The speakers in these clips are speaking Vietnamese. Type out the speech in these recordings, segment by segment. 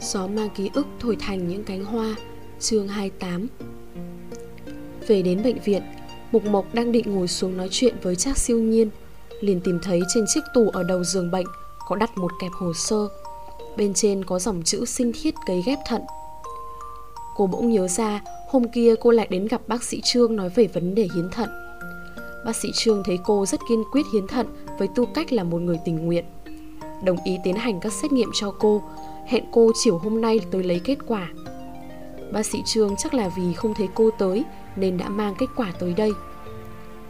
Gió mang ký ức thổi thành những cánh hoa, Chương 28 Về đến bệnh viện, Mục Mộc đang định ngồi xuống nói chuyện với Trác siêu nhiên, Liền tìm thấy trên chiếc tủ ở đầu giường bệnh Có đặt một kẹp hồ sơ. Bên trên có dòng chữ sinh thiết cấy ghép thận. Cô bỗng nhớ ra, Hôm kia cô lại đến gặp bác sĩ Trương nói về vấn đề hiến thận. Bác sĩ Trương thấy cô rất kiên quyết hiến thận với tư cách là một người tình nguyện. Đồng ý tiến hành các xét nghiệm cho cô Hẹn cô chiều hôm nay tới lấy kết quả. Bác sĩ Trương chắc là vì không thấy cô tới Nên đã mang kết quả tới đây.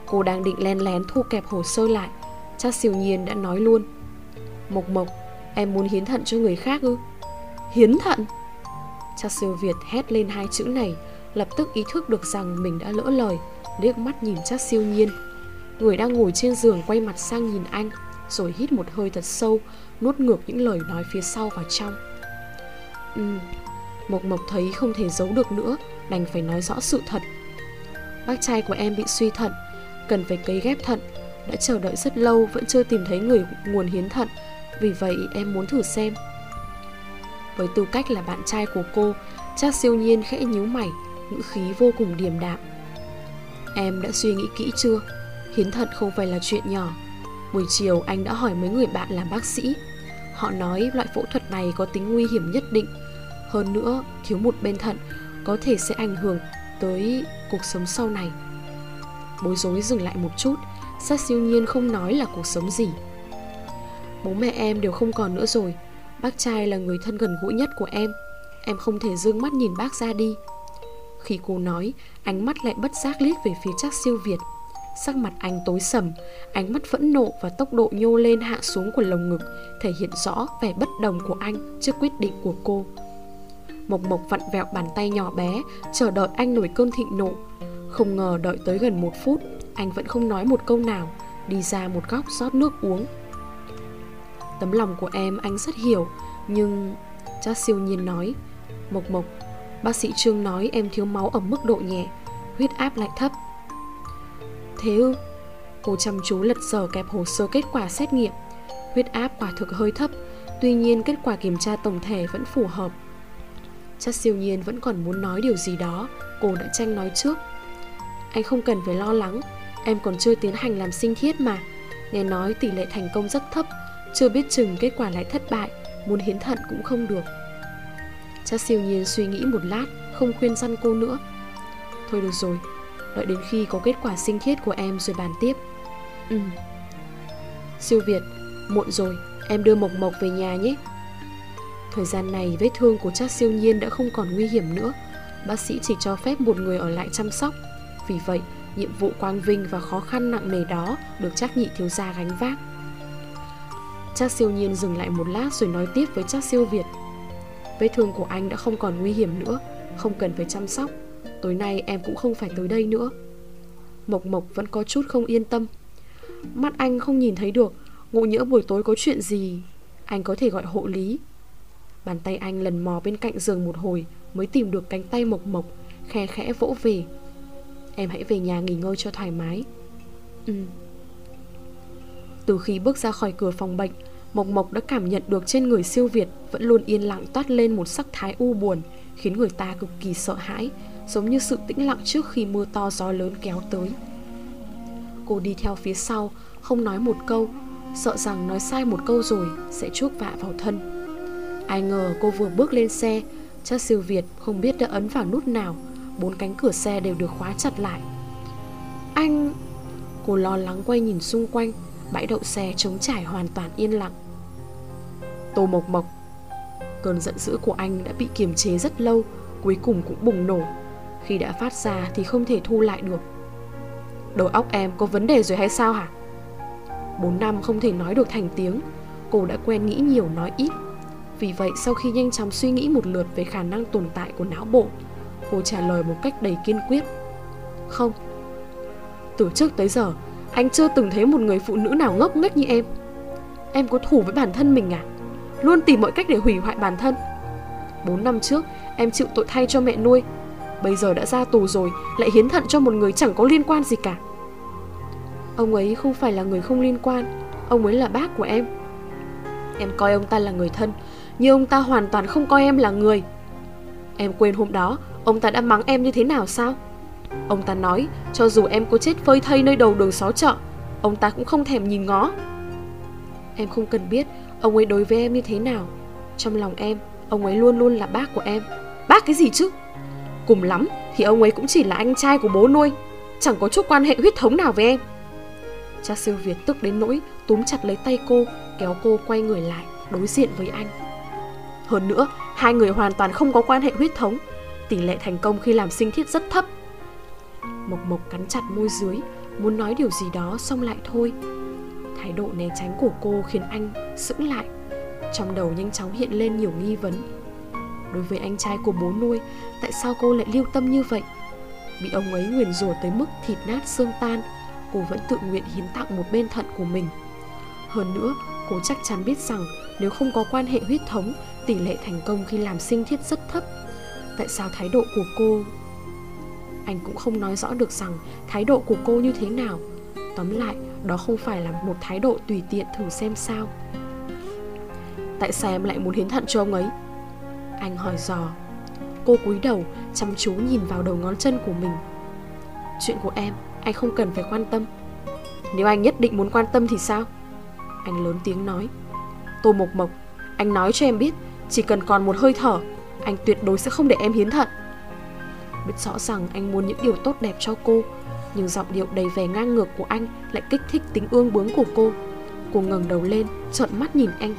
Cô đang định len lén thu kẹp hồ sơ lại Chắc siêu nhiên đã nói luôn. Mộc Mộc Em muốn hiến thận cho người khác ư? Hiến thận? Chắc siêu Việt hét lên hai chữ này Lập tức ý thức được rằng mình đã lỡ lời Liếc mắt nhìn chắc siêu nhiên. Người đang ngồi trên giường quay mặt sang nhìn anh Rồi hít một hơi thật sâu Nuốt ngược những lời nói phía sau vào trong Ừ Mộc Mộc thấy không thể giấu được nữa, Đành phải nói rõ sự thật. Bác trai của em bị suy thận, Cần phải cấy ghép thận. Đã chờ đợi rất lâu, vẫn chưa tìm thấy người nguồn hiến thận. Vì vậy, em muốn thử xem. Với tư cách là bạn trai của cô, Chắc siêu nhiên khẽ nhíu mày, Ngữ khí vô cùng điềm đạm. Em đã suy nghĩ kỹ chưa? Hiến thận không phải là chuyện nhỏ. Buổi chiều, anh đã hỏi mấy người bạn làm bác sĩ. Họ nói loại phẫu thuật này có tính nguy hiểm nhất định. Hơn nữa, thiếu một bên thận có thể sẽ ảnh hưởng tới cuộc sống sau này. Bối rối dừng lại một chút Sát siêu nhiên không nói là cuộc sống gì. Bố mẹ em đều không còn nữa rồi. Bác trai là người thân gần gũi nhất của em. Em không thể dương mắt nhìn bác ra đi. Khi cô nói Ánh mắt lại bất giác liếc về phía chắc siêu Việt. Sắc mặt anh tối sầm, Ánh mắt phẫn nộ và tốc độ nhô lên hạ xuống của lồng ngực, Thể hiện rõ vẻ bất đồng của anh trước quyết định của cô. Mộc Mộc vặn vẹo bàn tay nhỏ bé, Chờ đợi anh nổi cơn thịnh nộ. Không ngờ đợi tới gần một phút, Anh vẫn không nói một câu nào, Đi ra một góc rót nước uống. Tấm lòng của em anh rất hiểu, Nhưng Cha siêu nhiên nói, Mộc Mộc, Bác sĩ Trương nói em thiếu máu ở mức độ nhẹ, Huyết áp lại thấp Thế ư? Cô chăm chú lật sở kẹp hồ sơ kết quả xét nghiệm. Huyết áp quả thực hơi thấp, Tuy nhiên kết quả kiểm tra tổng thể vẫn phù hợp. Chắc siêu nhiên vẫn còn muốn nói điều gì đó, Cô đã tranh nói trước. Anh không cần phải lo lắng, Em còn chưa tiến hành làm sinh thiết mà. Nghe nói tỷ lệ thành công rất thấp, Chưa biết chừng kết quả lại thất bại, Muốn hiến thận cũng không được. Chắc siêu nhiên suy nghĩ một lát, Không khuyên răn cô nữa. Thôi được rồi Đợi đến khi có kết quả sinh thiết của em rồi bàn tiếp. Ừ. Siêu Việt, Muộn rồi, Em đưa Mộc Mộc về nhà nhé. Thời gian này, vết thương của chắc siêu nhiên đã không còn nguy hiểm nữa. Bác sĩ chỉ cho phép một người ở lại chăm sóc. Vì vậy, nhiệm vụ quang vinh và khó khăn nặng nề đó Được chắc nhị thiếu gia gánh vác. Chắc siêu nhiên dừng lại một lát rồi nói tiếp với chắc siêu Việt. Vết thương của anh đã không còn nguy hiểm nữa, Không cần phải chăm sóc. Tối nay em cũng không phải tới đây nữa. Mộc Mộc vẫn có chút không yên tâm. Mắt anh không nhìn thấy được, Ngộ nhỡ buổi tối có chuyện gì, Anh có thể gọi hộ lý. Bàn tay anh lần mò bên cạnh giường một hồi Mới tìm được cánh tay Mộc Mộc, Khe khẽ vỗ về. Em hãy về nhà nghỉ ngơi cho thoải mái. Ừ. Từ khi bước ra khỏi cửa phòng bệnh, Mộc Mộc đã cảm nhận được trên người siêu Việt Vẫn luôn yên lặng toát lên một sắc thái u buồn, Khiến người ta cực kỳ sợ hãi Giống như sự tĩnh lặng trước khi mưa to gió lớn kéo tới. Cô đi theo phía sau, Không nói một câu, Sợ rằng nói sai một câu rồi Sẽ chuốc vạ vào thân. Ai ngờ cô vừa bước lên xe, Chắc siêu Việt không biết đã ấn vào nút nào, Bốn cánh cửa xe đều được khóa chặt lại. Anh! Cô lo lắng quay nhìn xung quanh, Bãi đậu xe trống trải hoàn toàn yên lặng. Tô Mộc Mộc, Cơn giận dữ của anh đã bị kiềm chế rất lâu, Cuối cùng cũng bùng nổ. Khi đã phát ra thì không thể thu lại được. Đầu óc em có vấn đề rồi hay sao hả? 4 năm không thể nói được thành tiếng. Cô đã quen nghĩ nhiều, nói ít. Vì vậy, sau khi nhanh chóng suy nghĩ một lượt Về khả năng tồn tại của não bộ, Cô trả lời một cách đầy kiên quyết. Không. Từ trước tới giờ, Anh chưa từng thấy một người phụ nữ nào ngốc nghếch như em. Em có thủ với bản thân mình à? Luôn tìm mọi cách để hủy hoại bản thân. 4 năm trước, em chịu tội thay cho mẹ nuôi. Bây giờ đã ra tù rồi Lại hiến thận cho một người chẳng có liên quan gì cả Ông ấy không phải là người không liên quan Ông ấy là bác của em Em coi ông ta là người thân nhưng ông ta hoàn toàn không coi em là người. Em quên hôm đó, ông ta đã mắng em như thế nào sao? Ông ta nói, cho dù em có chết phơi thây nơi đầu đường xó chợ, ông ta cũng không thèm nhìn ngó. Em không cần biết ông ấy đối với em như thế nào. Trong lòng em, ông ấy luôn luôn là bác của em. Bác cái gì chứ? Cùng lắm thì ông ấy cũng chỉ là anh trai của bố nuôi, chẳng có chút quan hệ huyết thống nào với em. Cha siêu Việt tức đến nỗi túm chặt lấy tay cô, kéo cô quay người lại, đối diện với anh. Hơn nữa, hai người hoàn toàn không có quan hệ huyết thống, tỷ lệ thành công khi làm sinh thiết rất thấp. Mộc Mộc cắn chặt môi dưới, muốn nói điều gì đó xong lại thôi. Thái độ né tránh của cô khiến anh sững lại. Trong đầu nhanh chóng hiện lên nhiều nghi vấn. Đối với anh trai của bố nuôi, tại sao cô lại lưu tâm như vậy? Bị ông ấy nguyền rủa tới mức thịt nát xương tan, cô vẫn tự nguyện hiến tặng một bên thận của mình. Hơn nữa, cô chắc chắn biết rằng nếu không có quan hệ huyết thống, tỷ lệ thành công khi làm sinh thiết rất thấp. Tại sao thái độ của cô anh cũng không nói rõ được rằng thái độ của cô như thế nào tóm lại đó không phải là một thái độ tùy tiện thử xem sao tại sao em lại muốn hiến thận cho ông ấy anh hỏi dò. Cô cúi đầu, chăm chú nhìn vào đầu ngón chân của mình. Chuyện của em, anh không cần phải quan tâm. Nếu anh nhất định muốn quan tâm thì sao? Anh lớn tiếng nói. Tô mộc mộc, anh nói cho em biết, chỉ cần còn một hơi thở, anh tuyệt đối sẽ không để em hiến thận. Biết rõ rằng anh muốn những điều tốt đẹp cho cô, nhưng giọng điệu đầy vẻ ngang ngược của anh lại kích thích tính ương bướng của cô. Cô ngẩng đầu lên, trợn mắt nhìn anh.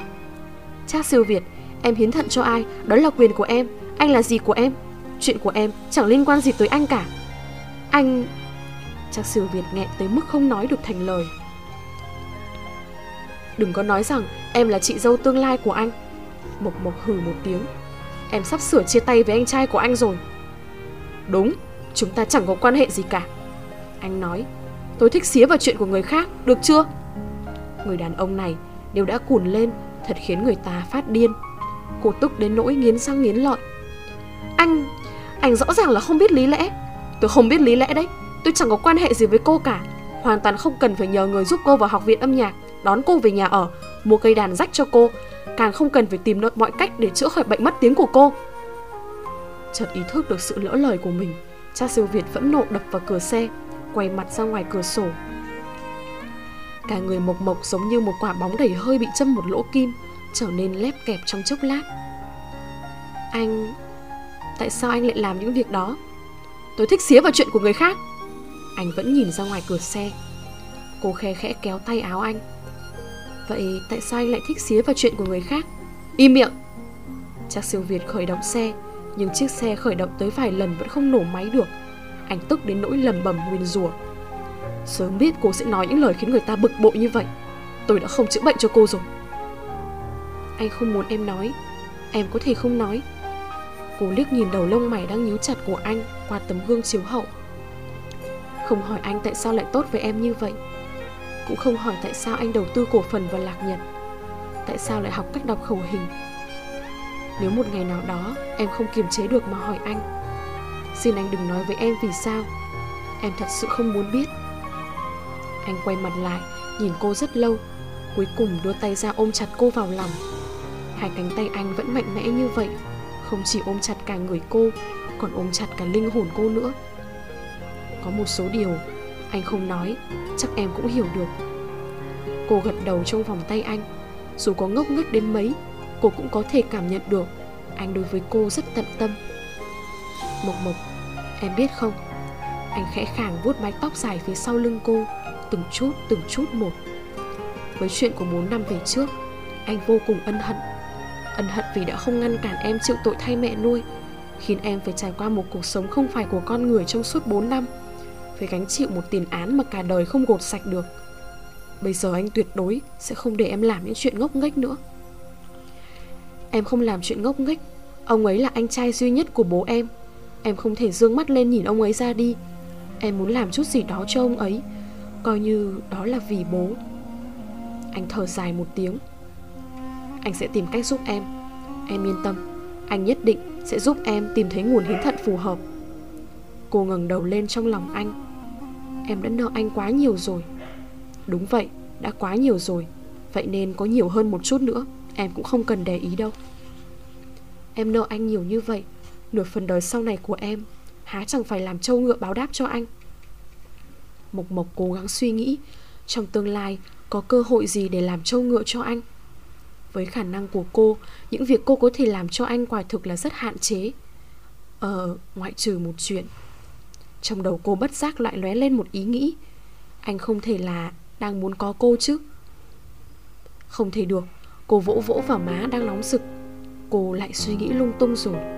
Cha siêu việt em hiến thận cho ai? Đó là quyền của em. Anh là gì của em? Chuyện của em chẳng liên quan gì tới anh cả. Anh chắc siêu việt nghẹn tới mức không nói được thành lời. Đừng có nói rằng em là chị dâu tương lai của anh. Mộc mộc hừ một tiếng. Em sắp sửa chia tay với anh trai của anh rồi. Đúng, chúng ta chẳng có quan hệ gì cả. Anh nói Tôi thích xía vào chuyện của người khác, được chưa? Người đàn ông này đều đã cùn lên Thật khiến người ta phát điên. Cô tức đến nỗi nghiến răng nghiến lợi. Anh, anh rõ ràng là không biết lý lẽ. Tôi không biết lý lẽ đấy. Tôi chẳng có quan hệ gì với cô cả. Hoàn toàn không cần phải nhờ người giúp cô vào học viện âm nhạc Đón cô về nhà ở Mua cây đàn rách cho cô. Càng không cần phải tìm được mọi cách để chữa khỏi bệnh mất tiếng của cô. Chợt ý thức được sự lỡ lời của mình Cha siêu Việt phẫn nộ đập vào cửa xe Quay mặt ra ngoài cửa sổ. Cả người mộc mộc giống như một quả bóng đầy hơi bị châm một lỗ kim. Trở nên lép kẹp trong chốc lát. Anh... Tại sao anh lại làm những việc đó? Tôi thích xía vào chuyện của người khác. Anh vẫn nhìn ra ngoài cửa xe. Cô khe khẽ kéo tay áo anh. Vậy tại sao anh lại thích xía vào chuyện của người khác? Im miệng. Chắc siêu Việt khởi động xe, nhưng chiếc xe khởi động tới vài lần vẫn không nổ máy được. Anh tức đến nỗi lầm bầm nguyên rủa. Sớm biết cô sẽ nói những lời khiến người ta bực bội như vậy. Tôi đã không chữa bệnh cho cô rồi. Anh không muốn em nói. Em có thể không nói. Cô liếc nhìn đầu lông mày đang nhíu chặt của anh Qua tấm gương chiếu hậu. Không hỏi anh tại sao lại tốt với em như vậy. Cũng không hỏi tại sao anh đầu tư cổ phần vào lạc nhật. Tại sao lại học cách đọc khẩu hình. Nếu một ngày nào đó em không kiềm chế được mà hỏi anh, Xin anh đừng nói với em vì sao. Em thật sự không muốn biết. Anh quay mặt lại, Nhìn cô rất lâu, Cuối cùng đưa tay ra ôm chặt cô vào lòng. Hai cánh tay anh vẫn mạnh mẽ như vậy, Không chỉ ôm chặt cả người cô, Còn ôm chặt cả linh hồn cô nữa. Có một số điều Anh không nói, Chắc em cũng hiểu được. Cô gật đầu trong vòng tay anh, Dù có ngốc nghếch đến mấy, cô cũng có thể cảm nhận được anh đối với cô rất tận tâm. Mộc mộc, em biết không? Anh khẽ khàng vuốt mái tóc dài phía sau lưng cô, từng chút từng chút một. Với chuyện của 4 năm về trước, anh vô cùng ân hận ân hận vì đã không ngăn cản em chịu tội thay mẹ nuôi, khiến em phải trải qua một cuộc sống không phải của con người trong suốt 4 năm. Phải gánh chịu một tiền án mà cả đời không gột sạch được. Bây giờ anh tuyệt đối sẽ không để em làm những chuyện ngốc nghếch nữa. Em không làm chuyện ngốc nghếch, Ông ấy là anh trai duy nhất của bố em. Em không thể dương mắt lên nhìn ông ấy ra đi. Em muốn làm chút gì đó cho ông ấy, Coi như đó là vì bố. Anh thở dài một tiếng. Anh sẽ tìm cách giúp em. Em yên tâm Anh nhất định sẽ giúp em tìm thấy nguồn hiến thận phù hợp. Cô ngẩng đầu lên trong lòng anh. Em đã nợ anh quá nhiều rồi. Đúng vậy, đã quá nhiều rồi. Vậy nên có nhiều hơn một chút nữa Em cũng không cần để ý đâu. Em nợ anh nhiều như vậy Nửa phần đời sau này của em Há chẳng phải làm trâu ngựa báo đáp cho anh? Mộc Mộc cố gắng suy nghĩ Trong tương lai Có cơ hội gì để làm trâu ngựa cho anh? Với khả năng của cô. Những việc cô có thể làm cho anh quả thực là rất hạn chế. Ờ, ngoại trừ một chuyện. Trong đầu cô bất giác lại lóe lên một ý nghĩ. Anh không thể là đang muốn có cô chứ? Không thể được. Cô vỗ vỗ vào má đang nóng sực, Cô lại suy nghĩ lung tung rồi.